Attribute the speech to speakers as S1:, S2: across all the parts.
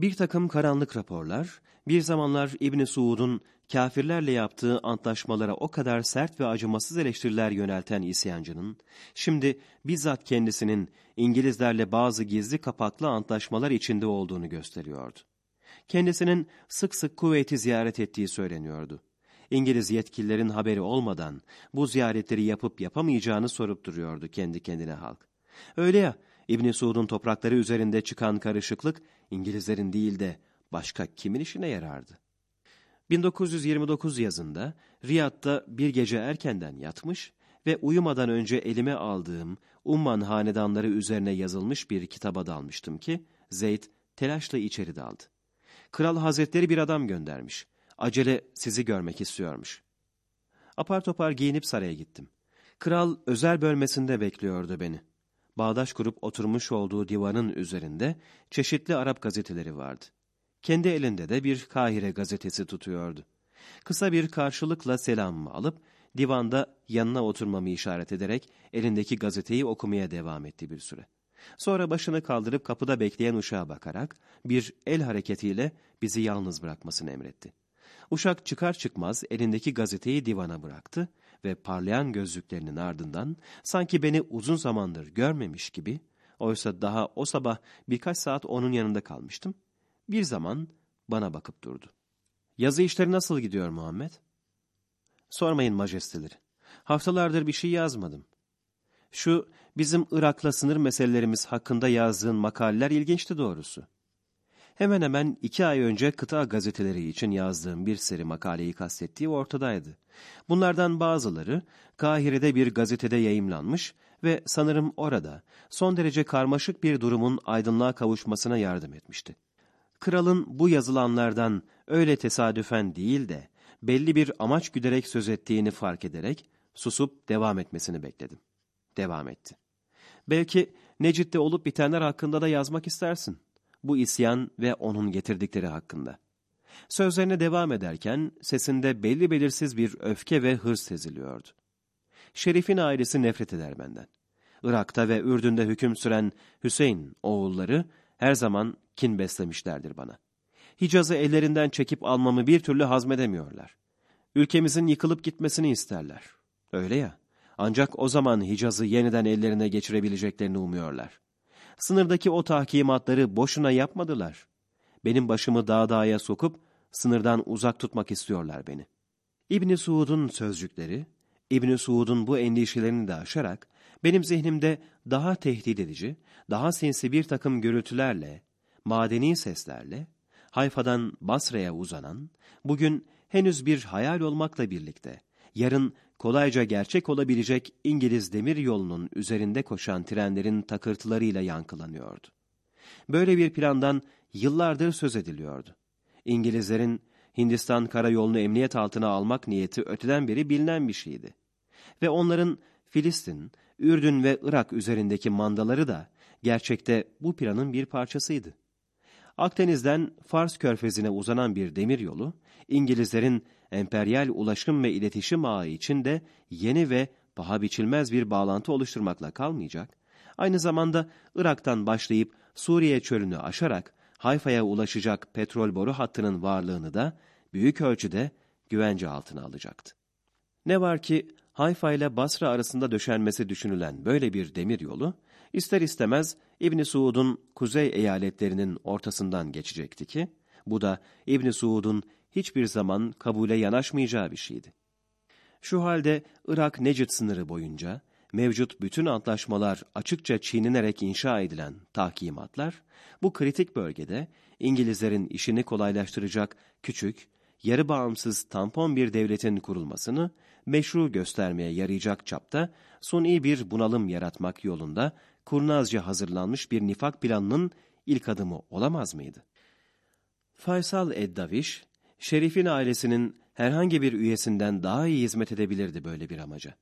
S1: Bir takım karanlık raporlar, bir zamanlar İbni Suud'un kafirlerle yaptığı antlaşmalara o kadar sert ve acımasız eleştiriler yönelten isyancının, şimdi bizzat kendisinin İngilizlerle bazı gizli kapaklı antlaşmalar içinde olduğunu gösteriyordu. Kendisinin sık sık kuvveti ziyaret ettiği söyleniyordu. İngiliz yetkililerin haberi olmadan bu ziyaretleri yapıp yapamayacağını sorup duruyordu kendi kendine halk. Öyle ya, İbn Suud'un toprakları üzerinde çıkan karışıklık İngilizlerin değil de başka kimin işine yarardı? 1929 yazında Riyad'da bir gece erkenden yatmış ve uyumadan önce elime aldığım Umman hanedanları üzerine yazılmış bir kitaba dalmıştım ki Zeyd telaşla içeri daldı. Kral Hazretleri bir adam göndermiş. Acele sizi görmek istiyormuş. Apar topar giyinip saraya gittim. Kral özel bölmesinde bekliyordu beni. Bağdaş kurup oturmuş olduğu divanın üzerinde çeşitli Arap gazeteleri vardı. Kendi elinde de bir Kahire gazetesi tutuyordu. Kısa bir karşılıkla selamımı alıp divanda yanına oturmamı işaret ederek elindeki gazeteyi okumaya devam etti bir süre. Sonra başını kaldırıp kapıda bekleyen uşağa bakarak bir el hareketiyle bizi yalnız bırakmasını emretti. Uşak çıkar çıkmaz elindeki gazeteyi divana bıraktı ve parlayan gözlüklerinin ardından sanki beni uzun zamandır görmemiş gibi, oysa daha o sabah birkaç saat onun yanında kalmıştım, bir zaman bana bakıp durdu. Yazı işleri nasıl gidiyor Muhammed? Sormayın majesteleri. Haftalardır bir şey yazmadım. Şu bizim Irak'la sınır meselelerimiz hakkında yazdığın makaleler ilginçti doğrusu. Hemen hemen iki ay önce kıta gazeteleri için yazdığım bir seri makaleyi kastettiği ortadaydı. Bunlardan bazıları Kahire'de bir gazetede yayımlanmış ve sanırım orada son derece karmaşık bir durumun aydınlığa kavuşmasına yardım etmişti. Kralın bu yazılanlardan öyle tesadüfen değil de belli bir amaç güderek söz ettiğini fark ederek susup devam etmesini bekledim. Devam etti. Belki Necit'te olup bitenler hakkında da yazmak istersin. Bu isyan ve onun getirdikleri hakkında. Sözlerine devam ederken sesinde belli belirsiz bir öfke ve hırs seziliyordu. Şerif'in ailesi nefret eder benden. Irak'ta ve Ürdün'de hüküm süren Hüseyin oğulları her zaman kin beslemişlerdir bana. Hicaz'ı ellerinden çekip almamı bir türlü hazmedemiyorlar. Ülkemizin yıkılıp gitmesini isterler. Öyle ya, ancak o zaman Hicaz'ı yeniden ellerine geçirebileceklerini umuyorlar. Sınırdaki o tahkimatları boşuna yapmadılar. Benim başımı dağ dağa sokup sınırdan uzak tutmak istiyorlar beni. İbni Suud'un sözcükleri, İbni Suud'un bu endişelerini de aşarak benim zihnimde daha tehdit edici, daha sinsi bir takım gürültülerle, madeni seslerle, Hayfa'dan Basra'ya uzanan, bugün henüz bir hayal olmakla birlikte, yarın kolayca gerçek olabilecek İngiliz demir yolunun üzerinde koşan trenlerin takırtılarıyla yankılanıyordu. Böyle bir plandan yıllardır söz ediliyordu. İngilizlerin Hindistan karayolunu emniyet altına almak niyeti öteden beri bilinen bir şeydi. Ve onların Filistin, Ürdün ve Irak üzerindeki mandaları da gerçekte bu planın bir parçasıydı. Akdeniz'den Fars körfezine uzanan bir demir yolu, İngilizlerin emperyal ulaşım ve iletişim ağı için de yeni ve paha biçilmez bir bağlantı oluşturmakla kalmayacak, aynı zamanda Irak'tan başlayıp Suriye çölünü aşarak Hayfa'ya ulaşacak petrol boru hattının varlığını da büyük ölçüde güvence altına alacaktı. Ne var ki Hayfa ile Basra arasında döşenmesi düşünülen böyle bir demir yolu, ister istemez İbni Suud'un kuzey eyaletlerinin ortasından geçecekti ki, bu da İbni Suud'un hiçbir zaman kabule yanaşmayacağı bir şeydi. Şu halde Irak Necid sınırı boyunca mevcut bütün antlaşmalar açıkça çiğnenerek inşa edilen tahkimatlar, bu kritik bölgede İngilizlerin işini kolaylaştıracak küçük, yarı bağımsız tampon bir devletin kurulmasını meşru göstermeye yarayacak çapta suni bir bunalım yaratmak yolunda kurnazca hazırlanmış bir nifak planının ilk adımı olamaz mıydı? Faysal Eddaviş, Şerif'in ailesinin herhangi bir üyesinden daha iyi hizmet edebilirdi böyle bir amaca.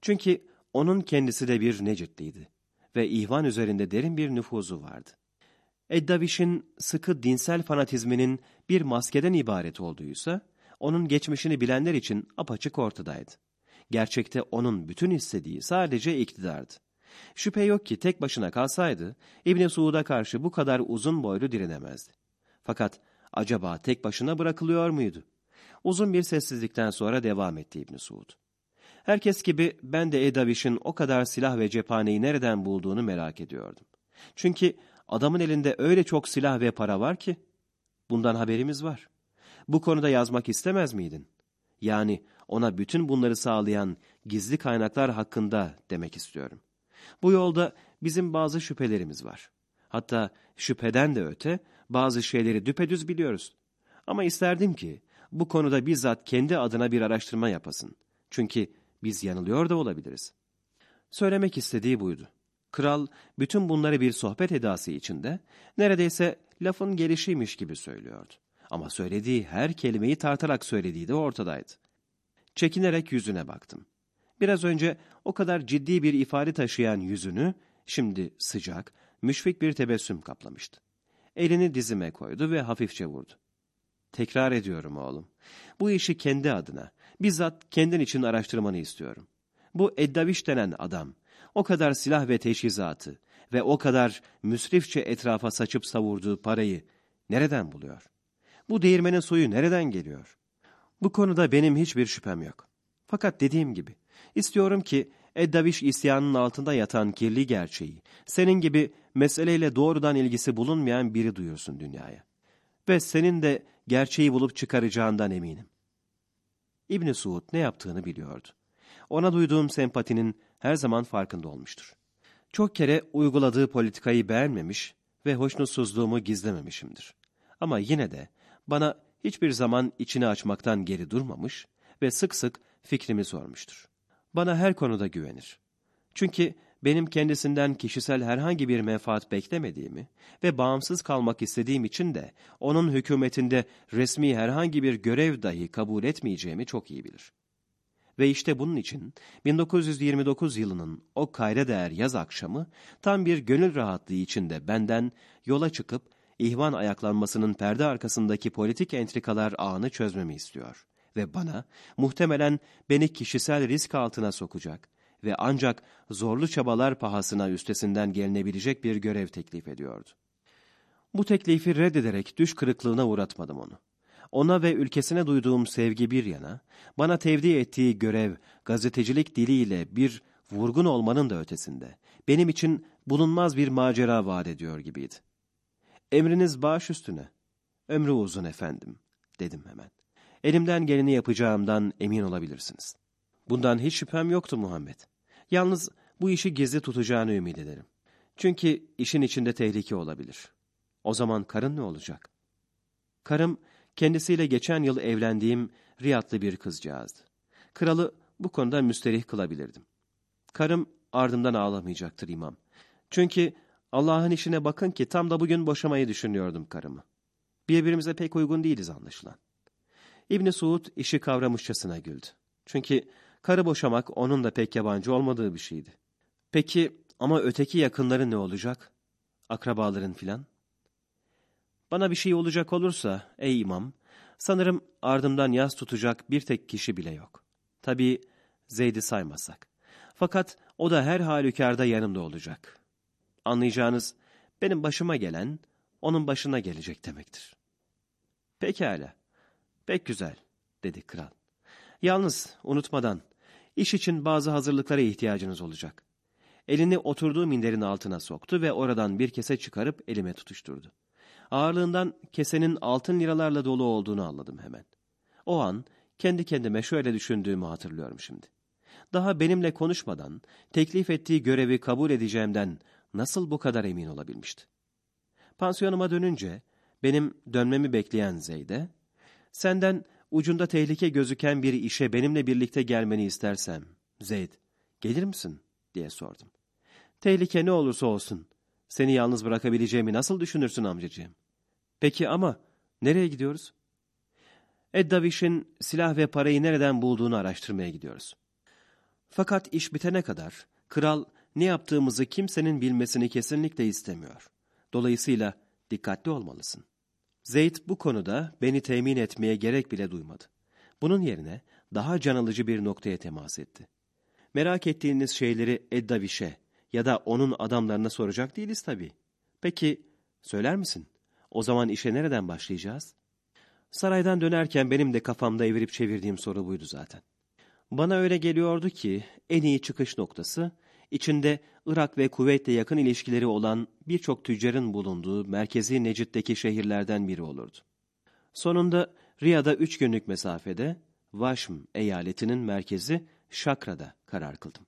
S1: Çünkü onun kendisi de bir Necit'liydi ve ihvan üzerinde derin bir nüfuzu vardı. Eddaviş'in sıkı dinsel fanatizminin bir maskeden ibaret olduğuysa, onun geçmişini bilenler için apaçık ortadaydı. Gerçekte onun bütün istediği sadece iktidardı. Şüphe yok ki tek başına kalsaydı, İbni Suud'a karşı bu kadar uzun boylu direnemezdi. Fakat acaba tek başına bırakılıyor muydu? Uzun bir sessizlikten sonra devam etti İbn Suud. Herkes gibi ben de Edaviş'in o kadar silah ve cephaneyi nereden bulduğunu merak ediyordum. Çünkü adamın elinde öyle çok silah ve para var ki. Bundan haberimiz var. Bu konuda yazmak istemez miydin? Yani ona bütün bunları sağlayan gizli kaynaklar hakkında demek istiyorum. Bu yolda bizim bazı şüphelerimiz var. Hatta şüpheden de öte bazı şeyleri düpedüz biliyoruz. Ama isterdim ki bu konuda bizzat kendi adına bir araştırma yapasın. Çünkü biz yanılıyor da olabiliriz. Söylemek istediği buydu. Kral bütün bunları bir sohbet edası içinde neredeyse lafın gelişiymiş gibi söylüyordu. Ama söylediği her kelimeyi tartarak söylediği de ortadaydı. Çekinerek yüzüne baktım. Biraz önce o kadar ciddi bir ifade taşıyan yüzünü şimdi sıcak, müşfik bir tebessüm kaplamıştı. Elini dizime koydu ve hafifçe vurdu. Tekrar ediyorum oğlum. Bu işi kendi adına, bizzat kendin için araştırmanı istiyorum. Bu Eddaviş denen adam, o kadar silah ve teşhizatı ve o kadar müsrifçe etrafa saçıp savurduğu parayı nereden buluyor? Bu değirmenin suyu nereden geliyor? Bu konuda benim hiçbir şüphem yok. Fakat dediğim gibi, istiyorum ki Eddaviş isyanının altında yatan kirli gerçeği, senin gibi meseleyle doğrudan ilgisi bulunmayan biri duyursun dünyaya. Ve senin de gerçeği bulup çıkaracağından eminim. İbni Suud ne yaptığını biliyordu. Ona duyduğum sempatinin her zaman farkında olmuştur. Çok kere uyguladığı politikayı beğenmemiş ve hoşnutsuzluğumu gizlememişimdir. Ama yine de bana hiçbir zaman içini açmaktan geri durmamış ve sık sık fikrimi sormuştur. Bana her konuda güvenir. Çünkü benim kendisinden kişisel herhangi bir menfaat beklemediğimi ve bağımsız kalmak istediğim için de onun hükümetinde resmi herhangi bir görev dahi kabul etmeyeceğimi çok iyi bilir. Ve işte bunun için 1929 yılının o kayda değer yaz akşamı tam bir gönül rahatlığı içinde benden yola çıkıp ihvan ayaklanmasının perde arkasındaki politik entrikalar ağını çözmemi istiyor. Ve bana muhtemelen beni kişisel risk altına sokacak ve ancak zorlu çabalar pahasına üstesinden gelinebilecek bir görev teklif ediyordu. Bu teklifi reddederek düş kırıklığına uğratmadım onu. Ona ve ülkesine duyduğum sevgi bir yana, bana tevdi ettiği görev gazetecilik diliyle bir vurgun olmanın da ötesinde, benim için bulunmaz bir macera vaat ediyor gibiydi. Emriniz baş üstüne. Ömrü uzun efendim, dedim hemen. Elimden geleni yapacağımdan emin olabilirsiniz. Bundan hiç şüphem yoktu Muhammed. Yalnız bu işi gizli tutacağını ümit ederim. Çünkü işin içinde tehlike olabilir. O zaman karın ne olacak? Karım, kendisiyle geçen yıl evlendiğim Riyadlı bir kızcağızdı. Kralı bu konuda müsterih kılabilirdim. Karım ardımdan ağlamayacaktır imam. Çünkü Allah'ın işine bakın ki tam da bugün boşamayı düşünüyordum karımı. Birbirimize pek uygun değiliz anlaşılan. İbni Suud işi kavramışçasına güldü. Çünkü karı boşamak onun da pek yabancı olmadığı bir şeydi. Peki ama öteki yakınları ne olacak? Akrabaların filan? Bana bir şey olacak olursa ey imam, sanırım ardımdan yaz tutacak bir tek kişi bile yok. Tabii Zeyd'i saymazsak. Fakat o da her halükarda yanımda olacak. Anlayacağınız benim başıma gelen onun başına gelecek demektir. Pekala, pek güzel dedi kral. Yalnız unutmadan iş için bazı hazırlıklara ihtiyacınız olacak. Elini oturduğu minderin altına soktu ve oradan bir kese çıkarıp elime tutuşturdu. Ağırlığından kesenin altın liralarla dolu olduğunu anladım hemen. O an kendi kendime şöyle düşündüğümü hatırlıyorum şimdi. Daha benimle konuşmadan teklif ettiği görevi kabul edeceğimden nasıl bu kadar emin olabilmişti? Pansiyonuma dönünce benim dönmemi bekleyen Zeyde, senden ucunda tehlike gözüken bir işe benimle birlikte gelmeni istersem, Zeyd, gelir misin? diye sordum. Tehlike ne olursa olsun, seni yalnız bırakabileceğimi nasıl düşünürsün amcacığım? Peki ama nereye gidiyoruz? Eddaviş'in silah ve parayı nereden bulduğunu araştırmaya gidiyoruz. Fakat iş bitene kadar kral ne yaptığımızı kimsenin bilmesini kesinlikle istemiyor. Dolayısıyla dikkatli olmalısın. Zeyd bu konuda beni temin etmeye gerek bile duymadı. Bunun yerine daha can alıcı bir noktaya temas etti. Merak ettiğiniz şeyleri Eddaviş'e ya da onun adamlarına soracak değiliz tabii. Peki, söyler misin? O zaman işe nereden başlayacağız? Saraydan dönerken benim de kafamda evirip çevirdiğim soru buydu zaten. Bana öyle geliyordu ki en iyi çıkış noktası içinde Irak ve Kuveyt'le yakın ilişkileri olan birçok tüccarın bulunduğu merkezi Necid'deki şehirlerden biri olurdu. Sonunda Riyad'a üç günlük mesafede Vaşm eyaletinin merkezi Şakra'da karar kıldım.